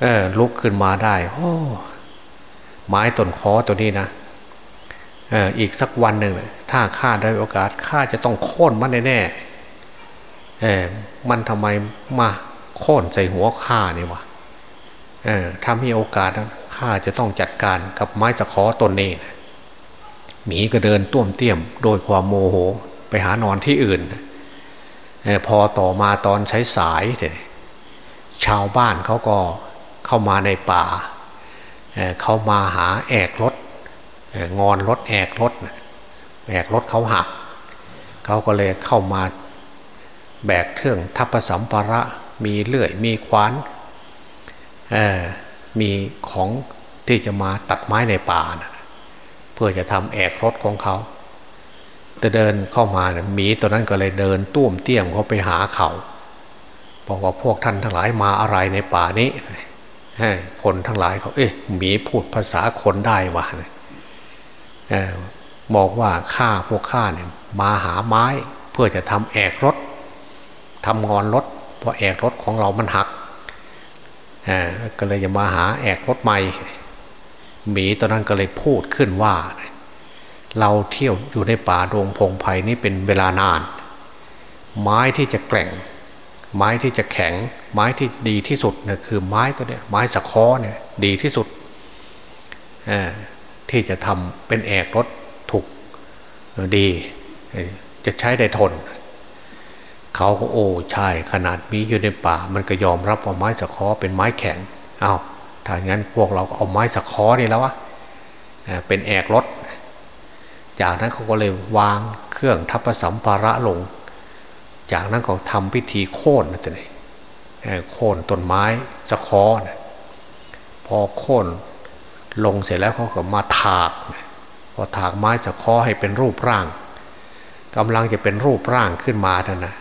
[SPEAKER 2] เออลุกขึ้นมาได้โอ้ไม้ต้นคอตัวนี้นะเอออีกสักวันหนึ่งถ้าข้าได้โอกาสข้าจะต้องโค่นมันแน่เออมันทำไมมาโค่นใส่หัวข้าเนี่ยวะเออถ้ามีโอกาส ข้าจะต้องจัดการกับไม้ตะขอตนนี้หมีก็เดินต้วมเตี้ยม โดยความโมโหไปหานอนที่อื่น พอต่อมาตอนใช้สายชาวบ้านเขาก็เข้ามาในป่า เขามาหาแอกรถงอนรถแอกรถแอกรถเขาหัก เขาก็เลยเข้ามาแบกเครื่องทัพสัมภาระมีเลื่อยมีขวาน มีของที่จะมาตัดไม้ในป่านะเพื่อจะทำแอกรถของเขา แต่เดินเข้ามานะหมีตัวนั้นก็เลยเดินตุ้มเตี้ยมเขาไปหาเขาบอกว่าพวกท่านทั้งหลายมาอะไรในป่านี้คนทั้งหลายเขาเอ๊ะหมีพูดภาษาคนได้วะบอกว่าข้าพวกข้าเนี่ยมาหาไม้เพื่อจะทำแอกรถทำงอนรถเพราะแอกรถของเรามันหัก ก็เลยจะมาหาแอกรถใหม่หมีตอนนั้นก็เลยพูดขึ้นว่า เราเที่ยวอยู่ในป่าโรงพงไพ่นี้เป็นเวลานาน ไม้ที่จะแกร่ง ไม้ที่จะแข็ง ไม้ที่ดีที่สุดเนี่ยคือไม้ตัวเนี้ยไม้สะคอเนี่ยดีที่สุดที่จะทำเป็นแอกรถถูกดี จะใช้ได้ทน เขาก็โอ้ใช่ขนาดมีอยู่ในป่า มันก็ยอมรับว่าไม้สะคอเป็นไม้แข็งเอา้าถ้างั้นพวกเราเอาไม้สะคอนี่แล้ววะเป็นแอกรถ จากนั้นเขาก็เลยวางเครื่องทัพสัมภาระลง จากนั้นเขาทำพิธีโค่นนะตัวนี้โค่นต้นไม้สะคอนะพอโค่นลงเสร็จแล้วเขาก็มาถากพอถากไม้สะคอให้เป็นรูปร่างกำลังจะเป็นรูปร่างขึ้นมาท่านนะ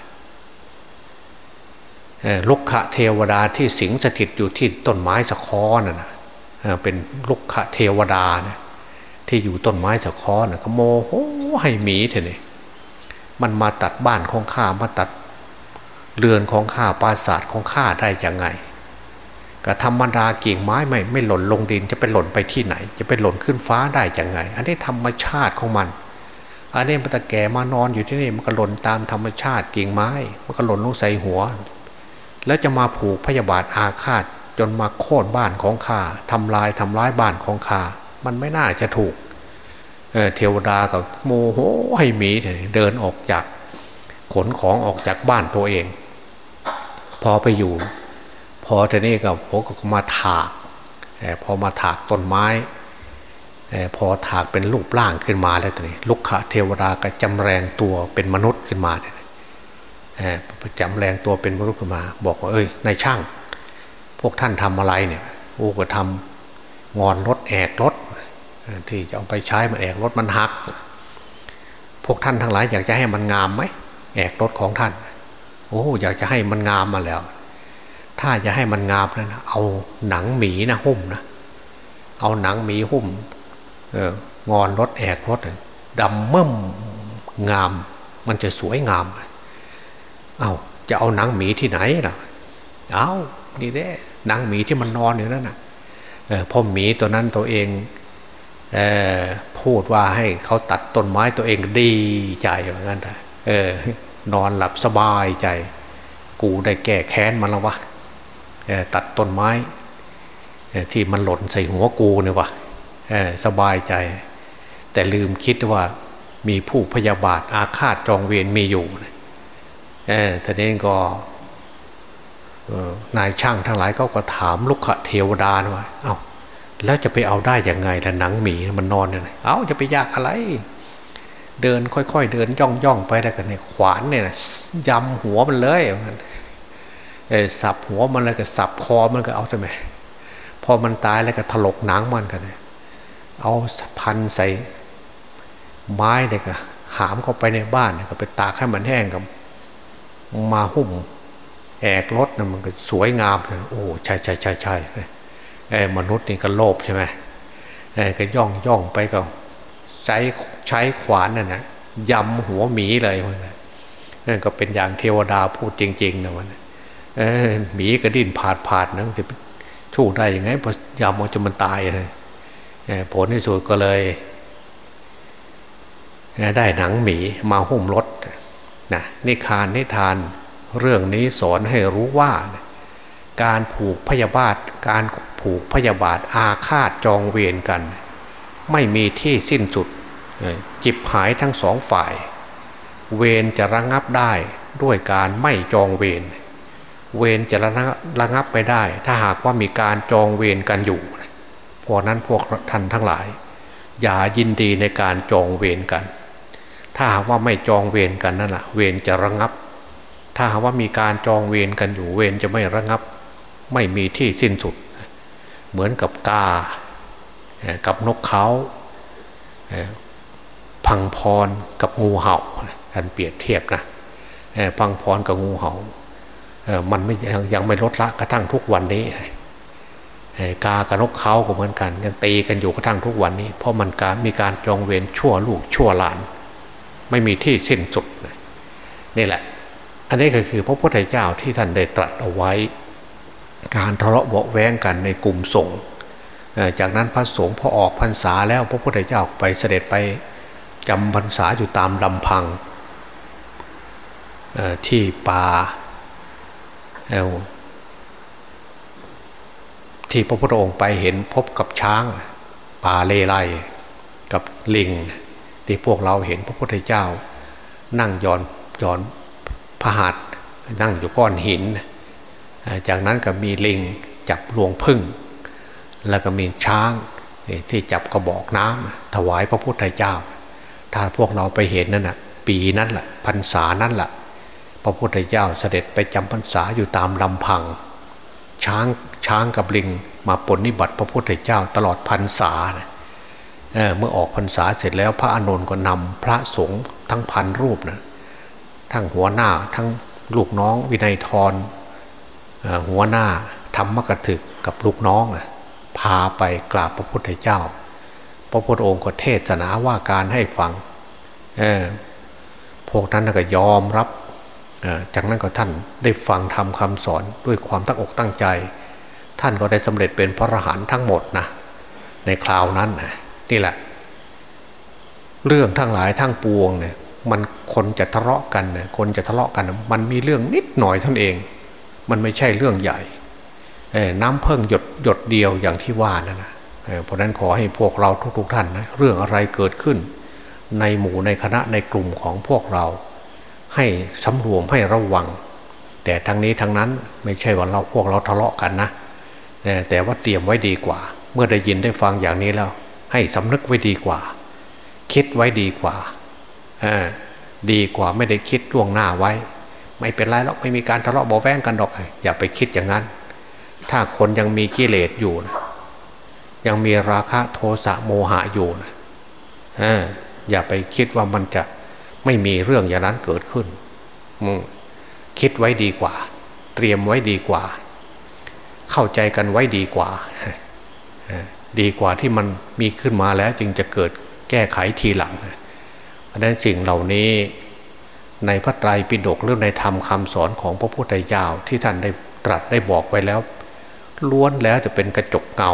[SPEAKER 2] ลุกขะเทวดาที่สิงสถิตอยู่ที่ต้นไม้สะคอนะนะเป็นลุกขะเทวดานะที่อยู่ต้นไม้สะคอนะก็โมโหให้หมีเถอะนี่มันมาตัดบ้านของข้ามาตัดเรือนของข้าปราสาทของข้าได้ยังไงก็ธรรมดากิ่งไม้ไม่ไม่หล่นลงดินจะไปหล่นไปที่ไหน จะไปหล่นขึ้นฟ้าได้ยังไง อันนี้ธรรมชาติของมัน อันนี้มันตะแก่มานอนอยู่ที่นี่มันก็หล่นตามธรรมชาติกิ่งไม้ มันก็หล่นลงใส่หัว แล้วจะมาผูกพยาบาทอาฆาตจนมาโค่นบ้านของข้าทำลายทำร้ายบ้านของข้ามันไม่น่าจะถูกเเทวดากับโมโหให้หมีเดินออกจากขนของออกจากบ้านตัวเอง พอไปอยู่ พอทีนี้กับผมก็มาถากพอมาถากต้นไม้พอถากเป็นรูปร่างขึ้นมาแล้วทีนี้ลุกขะเทวดาก็จำแรงตัวเป็นมนุษย์ขึ้นมาเนี่ย ประจำแรงตัวเป็นมรุษขึ้นมา บอกว่าเอ้ยนายช่าง พวกท่านทำอะไรเนี่ยโอ้ก็ทำงอนรถแอกรถที่จะเอาไปใช้มาแอกรถมันหัก พวกท่านทั้งหลายอยากจะให้มันงามไหมแอกรถของท่าน โอ้อยากจะให้มันงามมาแล้ว ถ้าจะให้มันงามนะเอาหนังหมีนะหุ้มนะเอาหนังหมีหุ้มเอองอนรถแอกรถดำเมื่มงาม มันจะสวยงามเเอาจะเอาหนังหมีที่ไหนล่ะ เอานี่แน่หนังหมีที่มันนอนอยู่นั่นน่ะพ่อหมีตัวนั้นตัวเองเอพูดว่าให้เขาตัดต้นไม้ตัวเองดีใจเหมือนกันเออนอนหลับสบายใจ กูได้แก้แค้นมันแล้ววะตัดต้นไม้ที่มันหล่นใส่หัวกูเนี่ยวะสบายใจ แต่ลืมคิดว่ามีผู้พยาบาทอาฆาตจองเวรมีอยู่ เออท่านี้ก็นายช่างทั้งหลายก็ก็ถามลุกขะเทวดาว่าเอา้าแล้วจะไปเอาได้ยังไงล่หนังหมีมันนอนเนี่ยเอาจะไปยากอะไร เดินค่อยๆเดินย่องย่องไปแล้วกันเนี่ยขวานเนี่ยยำหัวมันเลยเออสับหัวมันแล้วก็สับคอมันก็เอาใช่ไหมพอมันตายแล้วก็ถลกหนังมันกันเอาพันใส่ไม้เนี่ยก็หามเข้าไปในบ้านก็ไปตากให้มันแห้งกับ มาหุ้มแอกรถนะมันก็สวยงามเลยโอ้ใช่ใช่ใช่ใช่ไอ้มนุษย์นี่ก็โลภใช่ไหมไอ้ก็ย่องย่องไปก็ใช้ใช้ขวานน่ะนะยำหัวหมีเลยมันนั่นก็เป็นอย่างเทวดาพูดจริงๆนะมันหมีก็ดิ้นผาดผาดนะจะชู้ได้ยังไงพอยำมันจะมันตายเลยผลที่สุดก็เลย ได้หนังหมีมาหุ้มรถ นะนิคานนิทาน เรื่องนี้สอนให้รู้ว่า การผูกพยาบาท การผูกพยาบาทอาฆาตจองเวรกัน ไม่มีที่สิ้นสุดจิบหายทั้งสองฝ่าย เวรจะระงับได้ด้วยการไม่จองเวรเวรจะระงับไปได้ ถ้าหากว่ามีการจองเวรกันอยู่เพราะนั้นพวกท่านทั้งหลาย อย่ายินดีในการจองเวรกัน ถ้าว่าไม่จองเวรกันนั่นแหละเวรจะระงับ ถ้าว่ามีการจองเวรกันอยู่เวรจะไม่ระงับ ไม่มีที่สิ้นสุด เหมือนกับกา กับนกเขาพังพรกับงูเห่าท่านเปรียบเทียบนะพังพรกับงูเห่ามันไม่ยังไม่ลดละกระทั่งทุกวันนี้กากับนกเขาก็เหมือนกัน ยังตีกันอยู่กระทั่งทุกวันนี้ เพราะมันการมีการจองเวรชั่วลูกชั่วหลาน ไม่มีที่สิ้นสุดนี่แหละ อันนี้ก็คือพระพุทธเจ้าที่ท่านได้ตรัสเอาไว้ การทะเลาะเบาแวงกันในกลุ่มสงฆ์จากนั้นพระสงฆ์พอออกพรรษาแล้วพระพุทธเจ้าไปเสด็จไปจำพรรษาอยู่ตามลำพังที่ป่าที่พระพุทธองค์ไปเห็นพบกับช้าง ป่าเลไลกับลิง ที่พวกเราเห็นพระพุทธเจ้า นั่งย้อนย้อนพระหัตนั่งอยู่ก้อนหิน จากนั้นก็มีลิงจับลวงพึ่ง แล้วก็มีช้างที่จับกระบอกน้ำถวายพระพุทธเจ้า ถ้าพวกเราไปเห็นนั่นนะปีนั้นแหละพรรษานั้นแหละพระพุทธเจ้าเสด็จไปจำพรรษาอยู่ตามลำพัง ช้างช้างกับลิงมาปนนิบัติพระพุทธเจ้าตลอดพรรษา เเมื่อออกพรรษาเสร็จแล้ว พระอานนท์ก็นำพระสงฆ์ทั้งพันรูปนะทั้งหัวหน้าทั้งลูกน้องวินัยทรหัวหน้าธรรมกถึกกับลูกน้องพาไปกราบพระพุทธเจ้า พระพุทธองค์ก็เทศนาว่าการให้ฟังพวกนั้นก็ยอมรับ จากนั้นก็ท่านได้ฟังทำคำสอนด้วยความตั้งอกตั้งใจ ท่านก็ได้สำเร็จเป็นพระอรหันต์ทั้งหมดนะในคราวนั้นนี่ นี่แหละ เรื่องทั้งหลายทั้งปวงเนี่ยมันคนจะทะเลาะกันเนี่ยคนจะทะเลาะกัน มันมีเรื่องนิดหน่อยท่านเอง มันไม่ใช่เรื่องใหญ่น้ำเพิ่งหยดหยดเดียวอย่างที่ว่านั่นนะเพราะนั้นขอให้พวกเราทุกๆท่านนะเรื่องอะไรเกิดขึ้น ในหมู่ในคณะในกลุ่มของพวกเรา ให้สำรวมให้ระวัง แต่ทั้งนี้ทั้งนั้นไม่ใช่ว่าเราพวกเราทะเลาะกันนะแต่ว่าเตรียมไว้ดีกว่า เมื่อได้ยินได้ฟังอย่างนี้แล้ว ให้สำนึกไว้ดีกว่า คิดไว้ดีกว่าดีกว่าไม่ได้คิดล่วงหน้าไว้ ไม่เป็นไรหรอกไม่มีการทะเลาะเบาแวงกันหรอก อย่าไปคิดอย่างนั้น ถ้าคนยังมีกิเลสอยู่นะยังมีราคะโทสะโมหะอยู่นะอย่าไปคิดว่ามันจะไม่มีเรื่องอย่างนั้นเกิดขึ้นคิดไว้ดีกว่า เตรียมไว้ดีกว่า เข้าใจกันไว้ดีกว่า ดีกว่าที่มันมีขึ้นมาแล้วจึงจะเกิดแก้ไขทีหลัง เพราะนั้นสิ่งเหล่านี้ในพระไตรปิฎกหรือในธรรมคำสอนของพระพุทธเจ้าที่ท่านได้ตรัสได้บอกไว้แล้ว ล้วนแล้วจะเป็นกระจกเงา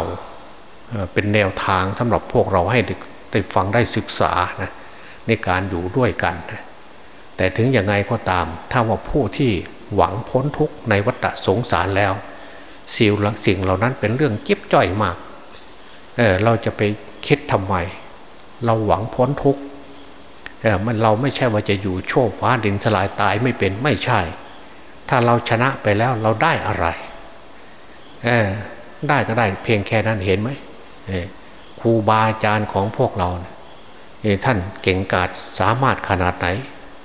[SPEAKER 2] เป็นแนวทางสำหรับพวกเราให้ได้ฟังได้ศึกษานะในการอยู่ด้วยกัน แต่ถึงอยังไงก็ตาม ถ้าว่าผู้ที่หวังพ้นทุกข์ในวัฏสงสารแล้วสิ่งสิ่งเหล่านั้นเป็นเรื่องจิ๊บจ้อยมาก เออเราจะไปคิดทำไม เราหวังพ้นทุกข์เออมันเราไม่ใช่ว่าจะอยู่โชคฟ้าดินสลายตายไม่เป็นไม่ใช่ ถ้าเราชนะไปแล้วเราได้อะไรเออได้ก็ได้เพียงแค่นั้นเห็นไหมครูบาอาจารย์ของพวกเรานะท่านเก่งกาจสามารถขนาดไหน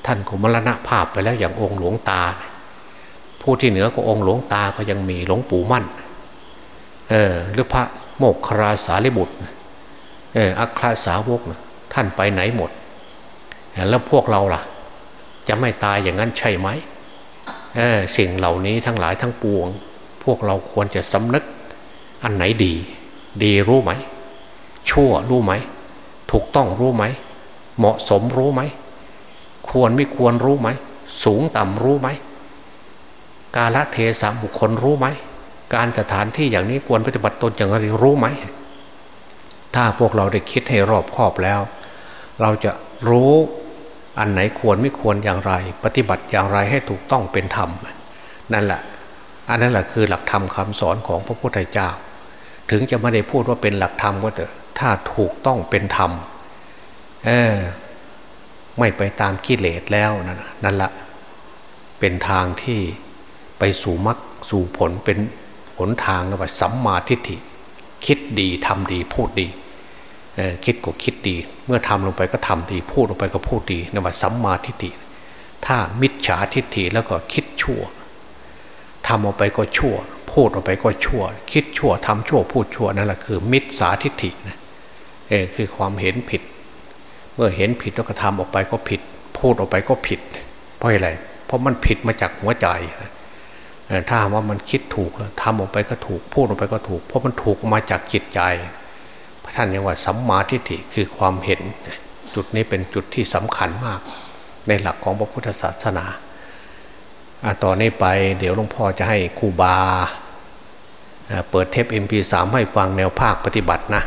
[SPEAKER 2] ท่านก็มรณภาพไปแล้วอย่างองค์หลวงตา ผู้ที่เหนือก็องค์หลวงตาก็ยังมีหลวงปู่มั่นเออหรือพระ โมกคราสาริบุตรเอออัคราสาวกท่านไปไหนหมด แล้วพวกเราล่ะ จะไม่ตายอย่างนั้นใช่ไหมสิ่งเหล่านี้ทั้งหลายทั้งปวง พวกเราควรจะสำนึกอันไหนดี ดีรู้ไหม ชั่วรู้ไหม ถูกต้องรู้ไหม เหมาะสมรู้ไหม ควรไม่ควรรู้ไหม สูงต่ำรู้ไหม กาลเทศะบุคคลรู้ไหม การสถานที่อย่างนี้ควรปฏิบัติตนอย่างไรรู้ไหม ถ้าพวกเราได้คิดให้รอบคอบแล้ว เราจะรู้อันไหนควรไม่ควรอย่างไร ปฏิบัติอย่างไรให้ถูกต้องเป็นธรรม นั่นแหละ อันนั้นแหละคือหลักธรรมคาสอนของพระพุทธเจ้า ถึงจะไม่ได้พูดว่าเป็นหลักธรรมก็เถอะถ้าถูกต้องเป็นธรรมเออไม่ไปตามกิเลสแล้วนั่นนั่นละเป็นทางที่ไปสู่มรรคสู่ผลเป็น หนทางนะว่าสัมมาทิฏฐิ คิดดีทำดีพูดดีคิดก็คิดดี เมื่อทำลงไปก็ทำดีพูดลงไปก็พูดดีนว่าสัมมาทิฏฐิ ถ้ามิจฉาทิฏฐิแล้วก็คิดชั่วทำออกไปก็ชั่ว พูดออกไปก็ชั่ว คิดชั่วทำชั่วพูดชั่วนั่นแหละคือ มิจฉาทิฏฐินะเออคือความเห็นผิด เมื่อเห็นผิดแล้วก็ทำออกไปก็ผิด พูดออกไปก็ผิด เพราะอะไรเพราะมันผิดมาจากหัวใจ ถ้าว่ามันคิดถูกแล้วทำออกไปก็ถูกพูดออกไปก็ถูก เพราะมันถูกมาจากจิตใจท่านเรียกว่าสัมมาทิฏฐิคือความเห็น จุดนี้เป็นจุดที่สำคัญมาก ในหลักของพระพุทธศาสนาต่อนนี้ไปเดี๋ยวหลวงพ่อจะให้ครูบาเปิดเทป MP3 ให้ฟังแนวภาคปฏิบัตินะ